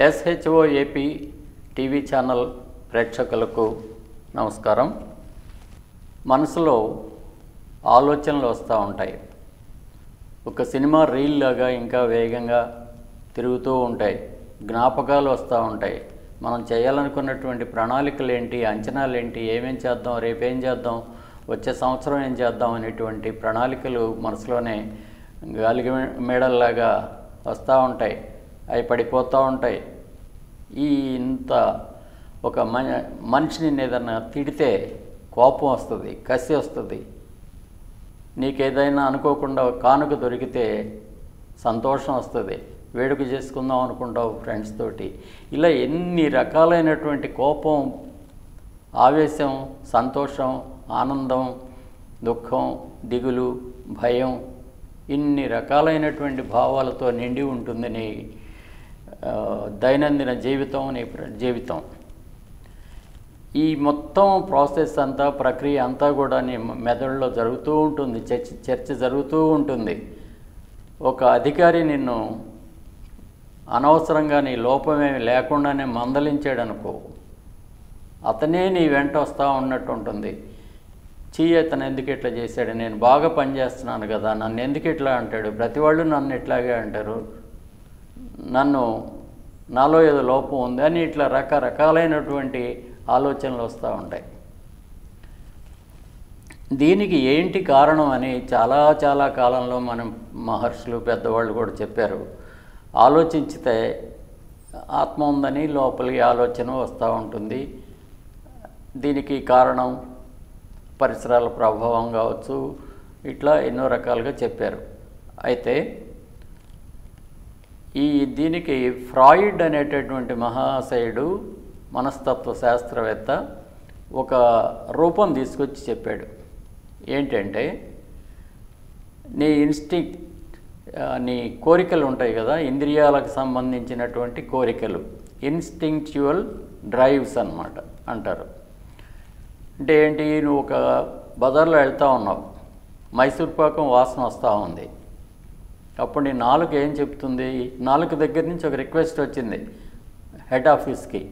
SHO AP TV channel ప్రేక్షకులకు నమస్కారం. మనసులో ఆలోచనలు వస్తూ ఉంటాయి. ఒక సినిమా రీల్ లాగా ఇంకా వేగంగా తిరుగుతూ ఉంటాయి. జ్ఞాపకాలు వస్తూ ఉంటాయి. మనం చేయాలనుకున్నటువంటి ప్రణాళికలు ఏంటి అంచనాలు ఏంటి ఏమేం చేద్దాం? రేపేం చేద్దాం? వచ్చే సంవత్సరం ఏం చేద్దాం? అనేటువంటి ప్రణాళికలు మనసులోనే గాలిగ మేడల్లాగా వస్తూ ఉంటాయి. అవి పడిపోతూ ఉంటాయి. ఈ ఇంత ఒక మ మనిషిని ఏదైనా తిడితే కోపం వస్తుంది కసి వస్తుంది. నీకేదైనా అనుకోకుండా కానుక దొరికితే సంతోషం వస్తుంది. వేడుక చేసుకుందాం అనుకుంటావు ఫ్రెండ్స్ తోటి. ఇలా ఎన్ని రకాలైనటువంటి కోపం ఆవేశం సంతోషం ఆనందం దుఃఖం దిగులు భయం ఇన్ని రకాలైనటువంటి భావాలతో నిండి ఉంటుంది దైనందిన జీవితం నీ జీవితం. ఈ మొత్తం ప్రాసెస్ అంతా ప్రక్రియ అంతా కూడా నీ మెదడులో జరుగుతూ ఉంటుంది చర్చ చర్చ జరుగుతూ ఉంటుంది. ఒక అధికారి నిన్ను అనవసరంగా నీ లోపమేమి లేకుండానే మందలించాడు అనుకో అతనే నీ వెంట వస్తూ ఉన్నట్టు ఉంటుంది. చీ అతను ఎందుకు ఇట్లా చేశాడు? నేను బాగా పనిచేస్తున్నాను కదా నన్ను ఎందుకు ఇట్లా అంటాడు? ప్రతి వాళ్ళు నన్ను ఇట్లాగే అంటారు. నన్ను నాలో ఏదో లోపం ఉంది అని ఇట్లా రకరకాలైనటువంటి ఆలోచనలు వస్తూ ఉంటాయి. దీనికి ఏంటి కారణం అని చాలా చాలా కాలంలో మనం మహర్షులు పెద్దవాళ్ళు కూడా చెప్పారు. ఆలోచించితే ఆత్మ ఉందని లోపలికి ఆలోచన వస్తూ ఉంటుంది. దీనికి కారణం పరిసరాల ప్రభావం కావచ్చు ఇట్లా ఎన్నో రకాలుగా చెప్పారు. అయితే ఈ దీనికి ఫ్రాయిడ్ అనేటటువంటి మహాశయుడు మనస్తత్వ శాస్త్రవేత్త ఒక రూపం తీసుకొచ్చి చెప్పాడు. ఏంటంటే నీ ఇన్స్టింక్ట్ నీ కోరికలు ఉంటాయి కదా ఇంద్రియాలకు సంబంధించినటువంటి కోరికలు ఇన్స్టింక్చువల్ డ్రైవ్స్ అన్నమాట అంటారు. అంటే ఏంటి నువ్వు ఒక బజార్లో వెళ్తూ ఉన్నావు మైసూర్ పాకం వాసన వస్తూ ఉంది. అప్పుడు నీ నాలుక ఏం చెప్తుంది? నాలుక దగ్గర నుంచి ఒక రిక్వెస్ట్ వచ్చింది హెడ్ ఆఫీస్కి.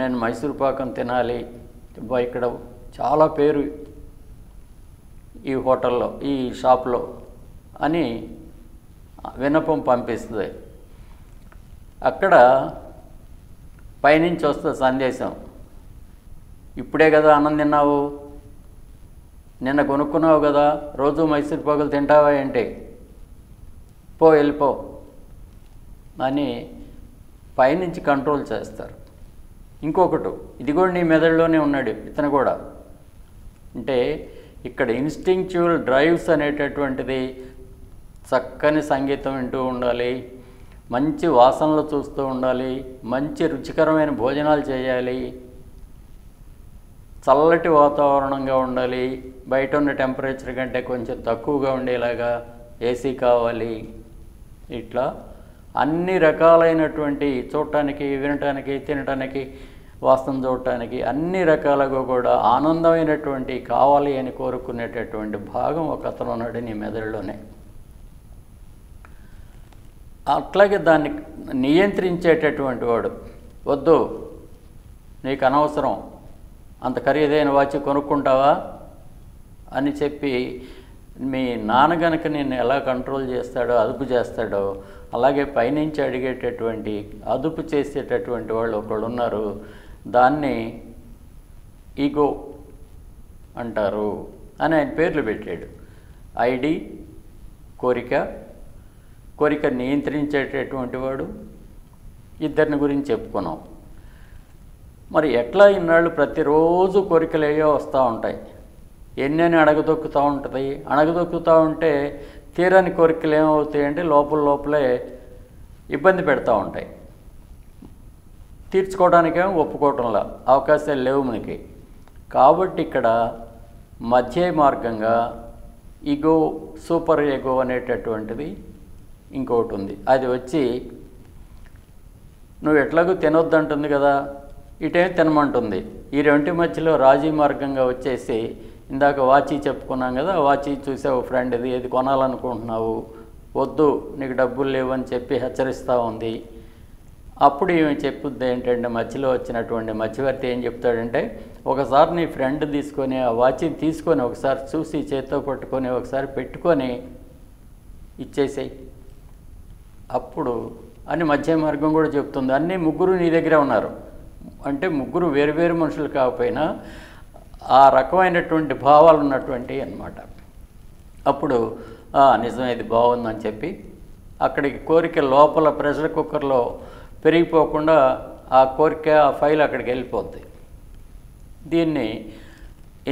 నేను మైసూర్ పాకం తినాలి. ఇక్కడ చాలా పేరు ఈ హోటల్లో ఈ షాప్లో అని వినపం పంపిస్తుంది. అక్కడ పైనుంచి వస్తుంది సందేశం. ఇప్పుడే కదా అన్నం తిన్నావు? నిన్న కొనుక్కున్నావు కదా రోజు మైసూర్ పాకులు తింటావా ఏంటి? పో వెళ్ళిపో అని పైనుంచి కంట్రోల్ చేస్తారు. ఇంకొకటి ఇది కూడా నీ మెదడులోనే ఉన్నాడు ఇతను కూడా. అంటే ఇక్కడ ఇన్స్టింక్చువల్ డ్రైవ్స్ అనేటటువంటిది చక్కని సంగీతం వింటూ ఉండాలి మంచి వాసనలు చూస్తూ ఉండాలి మంచి రుచికరమైన భోజనాలు చేయాలి చల్లటి వాతావరణంగా ఉండాలి. బయట ఉన్న టెంపరేచర్ కంటే కొంచెం తక్కువగా ఉండేలాగా ఏసీ కావాలి. ఇట్లా అన్ని రకాలైనటువంటి చూడటానికి వినటానికి తినటానికి వాస్తవం చూడటానికి అన్ని రకాలుగా కూడా ఆనందమైనటువంటి కావాలి అని కోరుకునేటటువంటి భాగం ఒక అతను ఉన్నాడు నీ మెదడులోనే. అట్లాగే దాన్ని నియంత్రించేటటువంటి వాడు. వద్దు నీకు అనవసరం. అంత ఖరీదైన వాచ్ కొనుక్కుంటావా? అని చెప్పి మీ నాన్న గనుక నేను ఎలా కంట్రోల్ చేస్తాడో అదుపు చేస్తాడో అలాగే పైనుంచి అడిగేటటువంటి అదుపు చేసేటటువంటి వాళ్ళు ఒకళ్ళు ఉన్నారు. దాన్ని ఈగో అంటారు అని ఆయన పేర్లు పెట్టాడు. ఐడి కోరిక కోరిక నియంత్రించేటటువంటి వాడు. ఇద్దరిని గురించి చెప్పుకున్నాం. మరి ఎట్లా ఇన్నాళ్ళు ప్రతిరోజు కోరికలేయో వస్తూ ఉంటాయి. ఎన్నెన్ని అడగదొక్కుతూ ఉంటుంది? అడగదొక్కుతూ ఉంటే తీరని కోరికలు ఏమవుతాయి అంటే లోపల లోపలే ఇబ్బంది పెడతా ఉంటాయి. తీర్చుకోవడానికేమో ఒప్పుకోవటంలా అవకాశాలు లేవు మనకి. కాబట్టి ఇక్కడ మధ్య మార్గంగా ఇగో సూపర్ ఎగో అనేటటువంటిది ఇంకొకటి ఉంది. అది వచ్చి నువ్వు ఎట్లాగూ తినొద్దంటుంది కదా ఇటేం తినమంటుంది. ఈ రెండు మధ్యలో రాజీ మార్గంగా వచ్చేసి ఇందాక వాచి చెప్పుకున్నాం కదా వాచి చూసావు ఫ్రెండ్ ఇది ఏది కొనాలనుకుంటున్నావు? వద్దు నీకు డబ్బులు లేవని చెప్పి హెచ్చరిస్తూ ఉంది. అప్పుడు ఏమి చెప్పుద్ది ఏంటంటే మధ్యలో వచ్చినటువంటి మధ్యవర్తి ఏం చెప్తాడంటే ఒకసారి నీ ఫ్రెండ్ తీసుకొని ఆ వాచి తీసుకొని ఒకసారి చూసి చేత్తో పట్టుకొని ఒకసారి పెట్టుకొని ఇచ్చేసేయి. అప్పుడు అని మధ్య మార్గం కూడా చెప్తుంది. అన్నీ ముగ్గురు నీ దగ్గరే ఉన్నారు. అంటే ముగ్గురు వేరు వేరు మనుషులు కాకపోయినా ఆ రకమైనటువంటి భావాలు ఉన్నటువంటి అన్నమాట. అప్పుడు నిజం ఇది బాగుందని చెప్పి అక్కడికి కోరిక లోపల ప్రెషర్ కుక్కర్లో పెరిగిపోకుండా ఆ కోరిక ఆ ఫైల్ అక్కడికి వెళ్ళిపోద్ది. దీన్ని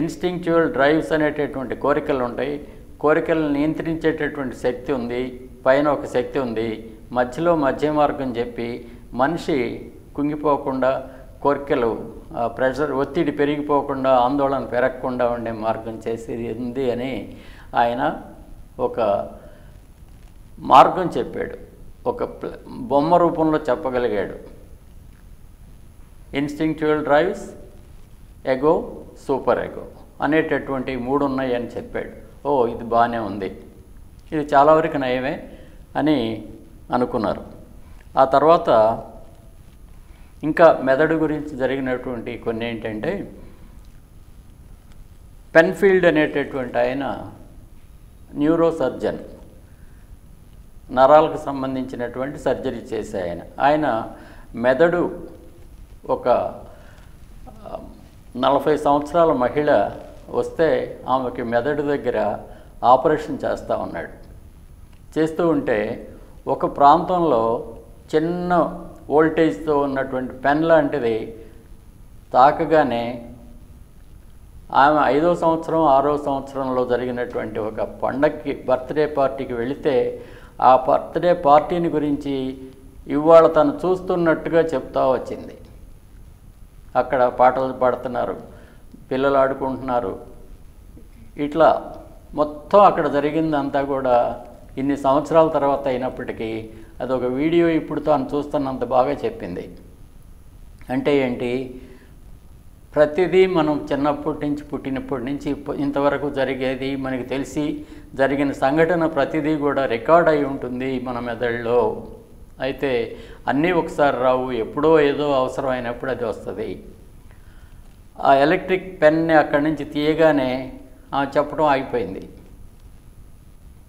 ఇన్స్టింక్చువల్ డ్రైవ్స్ అనేటటువంటి కోరికలు ఉంటాయి. కోరికలను నియంత్రించేటటువంటి శక్తి ఉంది పైన ఒక శక్తి ఉంది మధ్యలో మధ్య మార్గం చెప్పి మనిషి కుంగిపోకుండా కోరికలు ఆ ప్రెషర్ ఒత్తిడి పెరిగిపోకుండా ఆందోళన పెరగకుండా ఉండే మార్గం చేసేది ఉంది అని ఆయన ఒక మార్గం చెప్పాడు. ఒక బొమ్మ రూపంలో చెప్పగలిగాడు. Instinctual drives ego super ego అనేటటువంటి మూడు ఉన్నాయి అని చెప్పాడు. ఓ ఇది బాగానే ఉంది. ఇది చాలా వరకు నయమే అని అనుకున్నారు. ఆ తర్వాత ఇంకా మెదడు గురించి జరిగినటువంటి కొన్ని ఏంటంటే పెన్ఫీల్డ్ అనేటటువంటి ఆయన న్యూరో సర్జన్ నరాలకు సంబంధించినటువంటి సర్జరీ చేసే ఆయన. ఆయన మెదడు ఒక నలభై సంవత్సరాల మహిళ వస్తే ఆమెకి మెదడు దగ్గర ఆపరేషన్ చేస్తూ ఉన్నాడు. చేస్తూ ఉంటే ఒక ప్రాంతంలో చిన్న వోల్టేజ్తో ఉన్నటువంటి పెన్ లాంటిది తాకగానే ఆమె ఐదో సంవత్సరం ఆరో సంవత్సరంలో జరిగినటువంటి ఒక పండక్కి బర్త్డే పార్టీకి వెళితే ఆ బర్త్డే పార్టీని గురించి ఇవాళ తను చూస్తున్నట్టుగా చెప్తా వచ్చింది. అక్కడ పాటలు పాడుతున్నారు పిల్లలు ఆడుకుంటున్నారు. ఇట్లా మొత్తం అక్కడ జరిగిందంతా కూడా ఇన్ని సంవత్సరాల తర్వాత అయినప్పటికీ అదొక వీడియో ఇప్పుడు తాను చూస్తున్నంత బాగా చెప్పింది. అంటే ఏంటి? ప్రతిదీ మనం చిన్నప్పటి నుంచి పుట్టినప్పటి నుంచి ఇంతవరకు జరిగేది మనకి తెలిసి జరిగిన సంఘటన ప్రతిదీ కూడా రికార్డ్ అయి ఉంటుంది మన మెదడులో. అయితే అన్నీ ఒకసారి రావు ఎప్పుడో ఏదో అవసరమైనప్పుడు అది వస్తుంది. ఆ ఎలక్ట్రిక్ పెన్ని అక్కడి నుంచి తీయగానే చెప్పడం ఆగిపోయింది.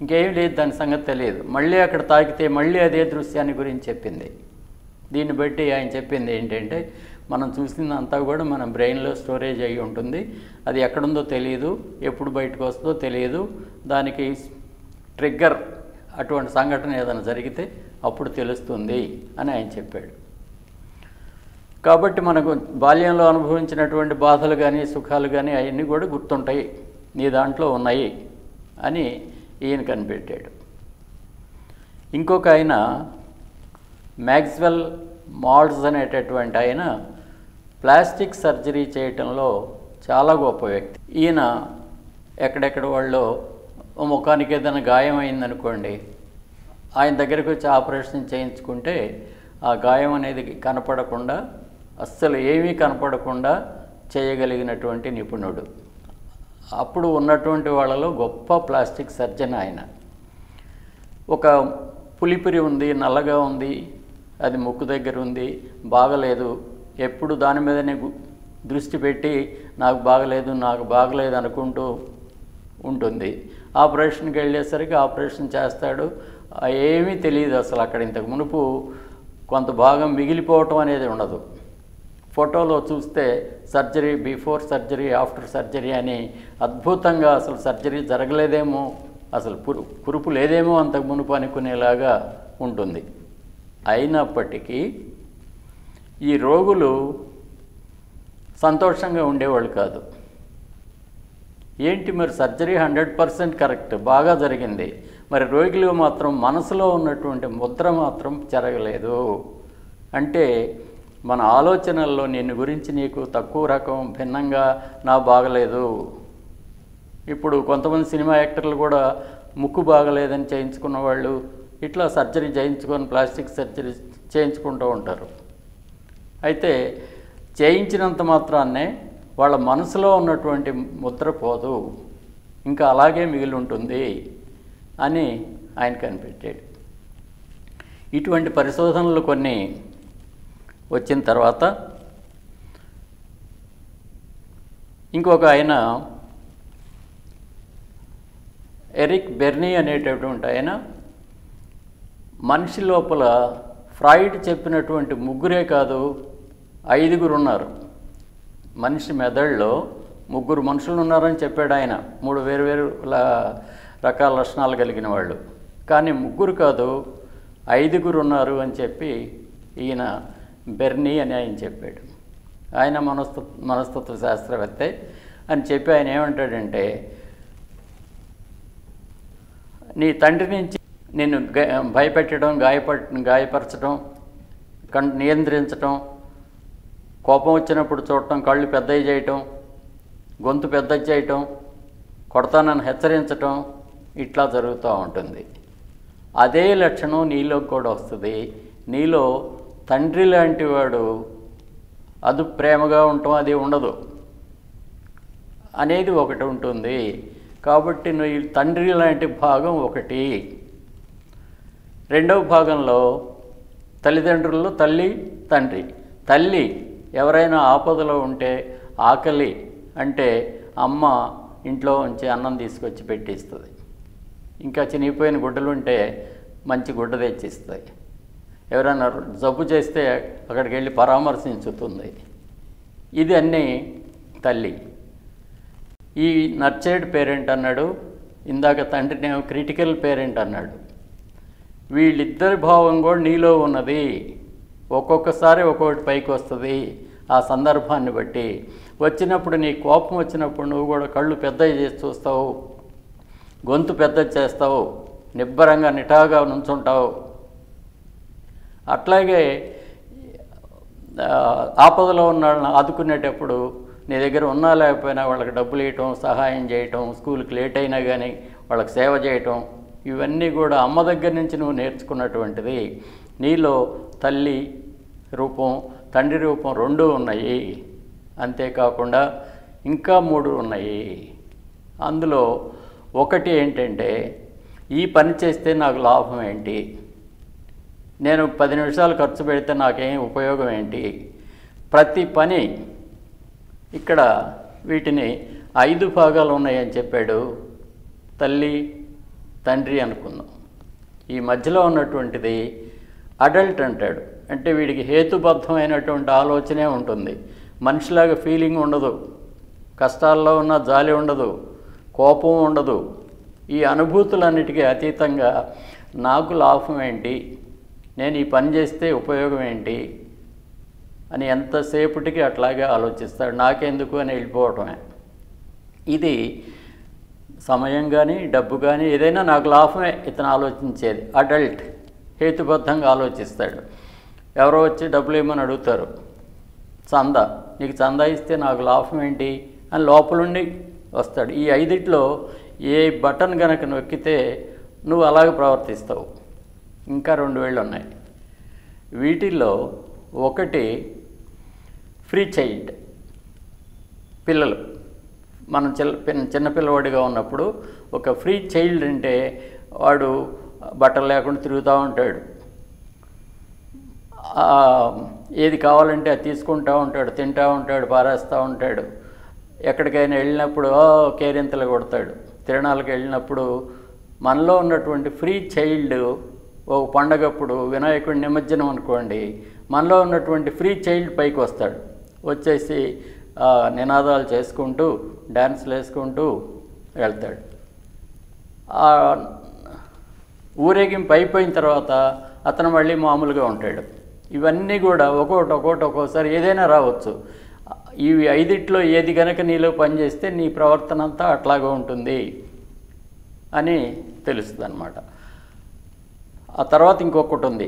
ఇంకేం లేదు దాని సంగతి తెలియదు. మళ్ళీ అక్కడ తాకితే మళ్ళీ అదే దృశ్యాన్ని గురించి చెప్పింది. దీన్ని బట్టి ఆయన చెప్పింది ఏంటంటే మనం చూసిందంతా కూడా మన బ్రెయిన్లో స్టోరేజ్ అయి ఉంటుంది. అది ఎక్కడుందో తెలియదు ఎప్పుడు బయటకు వస్తుందో తెలియదు దానికి ట్రిగ్గర్ అటువంటి సంఘటన ఏదైనా జరిగితే అప్పుడు తెలుస్తుంది అని ఆయన చెప్పాడు. కాబట్టి మనకు బాల్యంలో అనుభవించినటువంటి బాధలు కానీ సుఖాలు కానీ అవన్నీ కూడా గుర్తుంటాయి. నీ దాంట్లో ఉన్నాయి అని ఈయన కనిపెట్టాడు. ఇంకొక ఆయన మ్యాక్స్వెల్ మాల్డ్స్ అనేటటువంటి ఆయన ప్లాస్టిక్ సర్జరీ చేయటంలో చాలా గొప్ప వ్యక్తి. ఈయన ఎక్కడెక్కడ వాళ్ళు ముఖానికి ఏదైనా గాయం అయిందనుకోండి ఆయన దగ్గరికి వచ్చి ఆపరేషన్ చేయించుకుంటే ఆ గాయం అనేది కనపడకుండా అస్సలు ఏమీ కనపడకుండా చేయగలిగినటువంటి నిపుణుడు. అప్పుడు ఉన్నటువంటి వాళ్ళలో గొప్ప ప్లాస్టిక్ సర్జన్ ఆయన. ఒక పులిపిరి ఉంది నల్లగా ఉంది అది ముక్కు దగ్గర ఉంది బాగలేదు. ఎప్పుడు దాని మీదనే దృష్టి పెట్టి నాకు బాగలేదు నాకు బాగలేదు అనుకుంటూ ఉంటుంది. ఆపరేషన్కి వెళ్ళేసరికి ఆపరేషన్ చేస్తాడు. ఏమీ తెలియదు అసలు అక్కడ ఇంతకు మునుపు కొంత భాగం మిగిలిపోవటం అనేది ఉండదు. ఫోటోలో చూస్తే surgery before surgery after surgery అని అద్భుతంగా అసలు సర్జరీ జరగలేదేమో అసలు పురు కురుపు లేదేమో అంతకు మునుపు అనుకునేలాగా ఉంటుంది. అయినప్పటికీ ఈ రోగులు సంతోషంగా ఉండేవాళ్ళు కాదు. ఏంటి మరి సర్జరీ హండ్రెడ్ పర్సెంట్ కరెక్ట్ బాగా జరిగింది. మరి రోగిలో మాత్రం మనసులో ఉన్నటువంటి ముద్ర మాత్రం జరగలేదు. అంటే మన ఆలోచనల్లో నిన్ను గురించి నీకు తక్కువ రకం భిన్నంగా నా బాగలేదు. ఇప్పుడు కొంతమంది సినిమా యాక్టర్లు కూడా ముక్కు బాగలేదని చేయించుకున్న వాళ్ళు ఇట్లా సర్జరీ చేయించుకొని ప్లాస్టిక్ సర్జరీ చేయించుకుంటూ ఉంటారు. అయితే చేయించినంత మాత్రాన్నే వాళ్ళ మనసులో ఉన్నటువంటి ముద్ర పోదు. ఇంకా అలాగే మిగిలి ఉంటుంది అని ఆయన కనిపెట్టాడు. ఇటువంటి పరిశోధనలు కొన్ని వచ్చిన తర్వాత ఇంకొక ఆయన ఎరిక్ బెర్నీ అనేటటువంటి ఆయన మనిషి లోపల ఫ్రాయిడ్ చెప్పినటువంటి ముగ్గురే కాదు ఐదుగురు ఉన్నారు. మనిషి మెదడులో ముగ్గురు మనుషులు ఉన్నారని చెప్పాడు ఆయన. మూడు వేరు వేరు రకాల లక్షణాలు కలిగిన వాళ్ళు. కానీ ముగ్గురు కాదు ఐదుగురు ఉన్నారు అని చెప్పి ఈయన బెర్నీ అని ఆయన చెప్పాడు. ఆయన మనస్తత్వ మనస్తత్వ శాస్త్రవేత్తే అని చెప్పి ఆయన ఏమంటాడంటే నీ తండ్రి నుంచి నిన్ను భయపెట్టడం గాయప గాయపరచడం కం నియంత్రించటం కోపం వచ్చినప్పుడు చూడటం కళ్ళు పెద్దవి చేయటం గొంతు పెద్ద చేయటం కొడతానని హెచ్చరించటం ఇట్లా జరుగుతూ ఉంటుంది. అదే లక్షణం నీలో కూడా వస్తుంది. నీలో తండ్రి లాంటి వాడు అది ప్రేమగా ఉండటం అది ఉండదు. అనేది ఒకటి ఉంటుంది. కాబట్టి నువ్వు తండ్రి లాంటి భాగం ఒకటి. రెండవ భాగంలో తల్లిదండ్రుల్లో తల్లి తండ్రి. తల్లి ఎవరైనా ఆపదలో ఉంటే ఆకలి అంటే అమ్మ ఇంట్లో ఉంచి అన్నం తీసుకొచ్చి పెట్టిస్తుంది. ఇంకా చినిగిపోయిన గుడ్డలు ఉంటే మంచి గుడ్డ తెచ్చిస్తాయి ఎవరైనా జబ్బు చేస్తే అక్కడికి వెళ్ళి పరామర్శించుతుంది. ఇది అన్నీ తల్లి. ఈ నర్చర్డ్ పేరెంట్ అన్నాడు ఇందాక తండ్రినేమో క్రిటికల్ పేరెంట్ అన్నాడు. వీళ్ళిద్దరి భావం కూడా నీలో ఉన్నది. ఒక్కొక్కసారి ఒక్కొక్కటి పైకి వస్తుంది ఆ సందర్భాన్ని బట్టి. వచ్చినప్పుడు నీ కోపం వచ్చినప్పుడు నువ్వు కూడా కళ్ళు పెద్దవి చేసి చూస్తావు గొంతు పెద్దది చేస్తావు నిబ్బరంగా నిటాగా నుంచుంటావు. అట్లాగే ఆపదలో ఉన్న వాళ్ళని ఆదుకునేటప్పుడు నీ దగ్గర ఉన్నా లేకపోయినా వాళ్ళకి డబ్బులు ఇవ్వటం సహాయం చేయటం స్కూల్కి లేట్ అయినా కానీ వాళ్ళకి సేవ చేయటం ఇవన్నీ కూడా అమ్మ దగ్గర నుంచి నువ్వు నేర్చుకున్నటువంటిది. నీలో తల్లి రూపం తండ్రి రూపం రెండూ ఉన్నాయి. అంతేకాకుండా ఇంకా మూడు ఉన్నాయి. అందులో ఒకటి ఏంటంటే ఈ పని చేస్తే నాకు లాభం ఏంటి? నేను పది నిమిషాలు ఖర్చు పెడితే నాకేం ఉపయోగం ఏంటి? ప్రతి పని ఇక్కడ వీటిని ఐదు భాగాలు ఉన్నాయని చెప్పాడు. తల్లి తండ్రి అనుకుందాం. ఈ మధ్యలో ఉన్నటువంటిది అడల్ట్ అంటాడు. అంటే వీడికి హేతుబద్ధమైనటువంటి ఆలోచనే ఉంటుంది. మనిషిలాగా ఫీలింగ్ ఉండదు. కష్టాల్లో ఉన్న జాలి ఉండదు. కోపం ఉండదు. ఈ అనుభూతులన్నిటికీ అతీతంగా నాకు లాభం ఏంటి? నేను ఈ పని చేస్తే ఉపయోగం ఏంటి? అని ఎంతసేపటికి అట్లాగే ఆలోచిస్తాడు. నాకెందుకు అని వెళ్ళిపోవటమే. ఇది సమయం కానీ డబ్బు కానీ ఏదైనా నాకు లాభమే ఇతను ఆలోచించేది. అడల్ట్ హేతుబద్ధంగా ఆలోచిస్తాడు. ఎవరో వచ్చి డబ్బులు ఏమని అడుగుతారు? చందా నీకు చందా ఇస్తే నాకు లాభం ఏంటి? అని లోపలుండి వస్తాడు. ఈ ఐదిట్లో ఏ బటన్ కనుక నొక్కితే నువ్వు అలాగే ప్రవర్తిస్తావు. ఇంకా రెండు వేళ్ళు ఉన్నాయి వీటిల్లో ఒకటి ఫ్రీ చైల్డ్ పిల్లలు. మనం చిన్న పిల్లవాడిగా ఉన్నప్పుడు ఒక ఫ్రీ చైల్డ్ అంటే వాడు బట్టలు లేకుండా తిరుగుతూ ఉంటాడు. ఏది కావాలంటే అది తీసుకుంటూ ఉంటాడు తింటూ ఉంటాడు పారేస్తూ ఉంటాడు. ఎక్కడికైనా వెళ్ళినప్పుడు కేరింతలు కొడతాడు. తిరణాలకు వెళ్ళినప్పుడు మనలో ఉన్నటువంటి ఫ్రీ చైల్డ్ ఓ పండగప్పుడు వినాయకుడి నిమజ్జనం అనుకోండి మనలో ఉన్నటువంటి ఫ్రీ చైల్డ్ పైకి వస్తాడు. వచ్చేసి నినాదాలు చేసుకుంటూ డ్యాన్స్లు వేసుకుంటూ వెళ్తాడు. ఊరేగింపు అయిపోయిన తర్వాత అతను మళ్ళీ మామూలుగా ఉంటాడు. ఇవన్నీ కూడా ఒక్కొక్కటి ఒక్కొక్కటి ఒక్కోసారి ఏదైనా రావచ్చు. ఇవి ఐదిట్లో ఏది గనక నీలో పనిచేస్తే నీ ప్రవర్తన అంతా అట్లాగే ఉంటుంది అని తెలుస్తుంది అనమాట ఆ తర్వాత ఇంకొకటి ఉంది.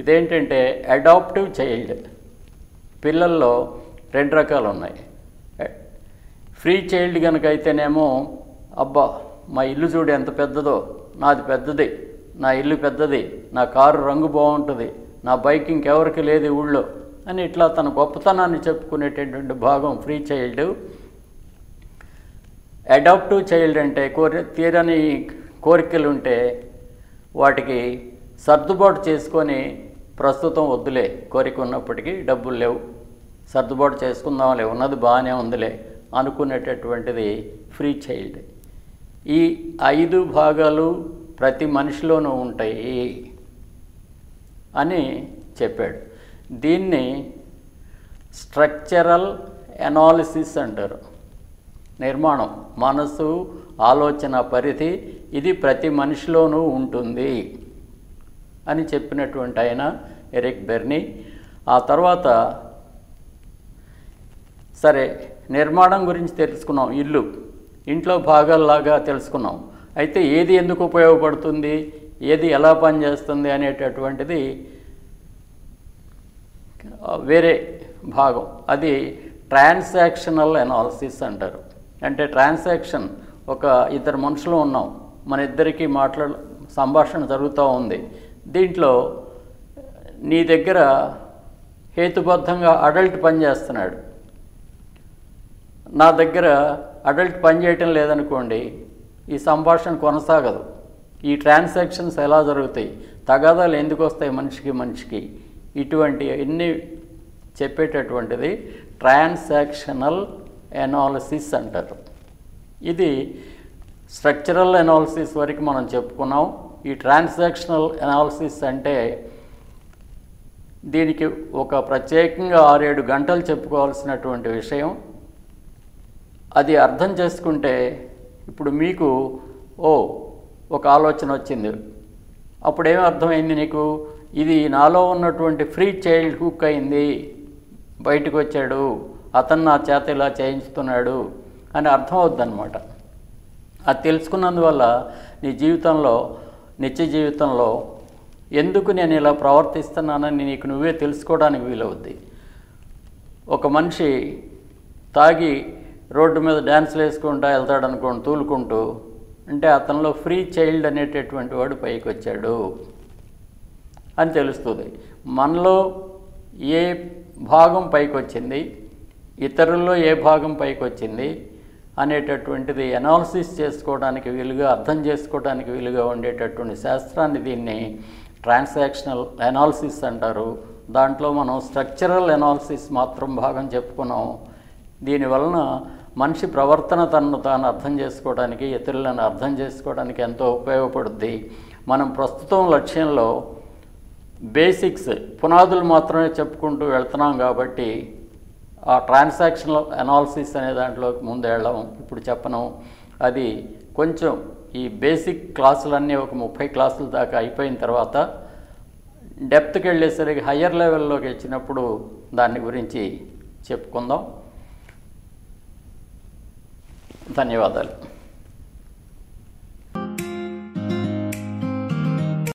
ఇదేంటంటే అడాప్టివ్ చైల్డ్ పిల్లల్లో రెండు రకాలు ఉన్నాయి. ఫ్రీ చైల్డ్ కనుక అయితేనేమో అబ్బా మా ఇల్లు చూడు ఎంత పెద్దదో నాది పెద్దది నా ఇల్లు పెద్దది నా కారు రంగు బాగుంటుంది నా బైక్ ఇంకెవరికి లేదు ఊళ్ళో అని ఇట్లా తన గొప్పతనాన్ని చెప్పుకునేటటువంటి భాగం ఫ్రీ చైల్డ్. అడాప్టివ్ చైల్డ్ అంటే కోరి తీరని కోరికలు ఉంటే వాటికి సర్దుబాటు చేసుకొని ప్రస్తుతం వద్దులే కోరిక ఉన్నప్పటికీ డబ్బులు లేవు. సర్దుబాటు చేసుకుందాంలే ఉన్నది బాగానే ఉందిలే అనుకునేటటువంటిది ఫ్రీ చైల్డ్ ఈ ఐదు భాగాలు ప్రతి మనిషిలోనూ ఉంటాయి అని చెప్పాడు. దీన్ని స్ట్రక్చరల్ ఎనాలిసిస్ అంటారు. నిర్మాణం మనసు ఆలోచన పరిధి ఇది ప్రతి మనిషిలోనూ ఉంటుంది. అని చెప్పినటువంటి ఆయన ఎరిక్ బెర్నీ. ఆ తర్వాత సరే నిర్మాణం గురించి తెలుసుకున్నాం ఇల్లు. ఇంట్లో భాగాల్లాగా తెలుసుకున్నాం. అయితే ఏది ఎందుకు ఉపయోగపడుతుంది? ఏది ఎలా పనిచేస్తుంది అనేటటువంటిది వేరే భాగం. అది ట్రాన్సాక్షనల్ అనాలిసిస్ అంటారు. అంటే ట్రాన్సాక్షన్ ఒక ఇద్దరు మనుషులు ఉన్నాం. మన ఇద్దరికీ మాట్లాడ సంభాషణ జరుగుతూ ఉంది. దీంట్లో నీ దగ్గర హేతుబద్ధంగా అడల్ట్ పని చేస్తున్నాడు. నా దగ్గర అడల్ట్ పని చేయటం లేదనుకోండి ఈ సంభాషణ కొనసాగదు. ఈ ట్రాన్సాక్షన్స్ ఎలా జరుగుతాయి? తగాదాలు ఎందుకు వస్తాయి మనిషికి మనిషికి? ఇటువంటి ఎన్ని చెప్పేటటువంటిది ట్రాన్సాక్షనల్ ఎనాలసిస్ అంటారు. ఇది స్ట్రక్చరల్ ఎనాలిసిస్ వరకు మనం చెప్పుకున్నాం. ఈ ట్రాన్సాక్షనల్ ఎనాలిసిస్ అంటే దీనికి ఒక ప్రత్యేకంగా ఆరేడు గంటలు చెప్పుకోవాల్సినటువంటి విషయం. అది అర్థం చేసుకుంటే ఇప్పుడు మీకు ఓ ఒక ఆలోచన వచ్చింది. అప్పుడేమి అర్థమైంది నీకు? ఇది నాలో ఉన్నటువంటి ఫ్రీ చైల్డ్ హుక్ అయింది. బయటకు వచ్చాడు. అతను నా చేత ఇలా చేయించుతున్నాడు అని అర్థం అవుద్దన్నమాట అది తెలుసుకున్నందువల్ల నీ జీవితంలో నిత్య జీవితంలో ఎందుకు నేను ఇలా ప్రవర్తిస్తున్నానని నీకు నువ్వే తెలుసుకోవడానికి వీలవుద్ది. ఒక మనిషి తాగి రోడ్డు మీద డ్యాన్స్లు వేసుకుంటూ వెళ్తాడు అనుకోండి తూలుకుంటూ అంటే అతనిలో ఫ్రీ చైల్డ్ అనేటటువంటి వాడు పైకి వచ్చాడు అని తెలుస్తుంది. మనలో ఏ భాగం పైకి వచ్చింది ఇతరుల్లో ఏ భాగం పైకి వచ్చింది అనేటటువంటిది అనాలసిస్ చేసుకోవడానికి వీలుగా అర్థం చేసుకోవడానికి వీలుగా ఉండేటటువంటి శాస్త్రాన్ని దీన్ని ట్రాన్సాక్షనల్ అనాలసిస్ అంటారు. దాంట్లో మనం స్ట్రక్చరల్ అనాలసిస్ మాత్రం భాగం చెప్పుకున్నాం. దీనివలన మనిషి ప్రవర్తన తనను తాను అర్థం చేసుకోవడానికి ఇతరులను అర్థం చేసుకోవడానికి ఎంతో ఉపయోగపడుద్ది. మనం ప్రస్తుతం లక్ష్యంలో బేసిక్స్ పునాదులు మాత్రమే చెప్పుకుంటూ వెళ్తున్నాం కాబట్టి ఆ ట్రాన్సాక్షనల్ అనాలిసిస్ అనే దాంట్లోకి ముందు వెళ్ళాం ఇప్పుడు చెప్పను. అది కొంచెం ఈ బేసిక్ క్లాసులన్నీ ఒక ముప్పై క్లాసుల దాకా అయిపోయిన తర్వాత డెప్త్కి వెళ్ళేసరికి హయ్యర్ లెవెల్లోకి వచ్చినప్పుడు దాని గురించి చెప్పుకుందాం. ధన్యవాదాలు.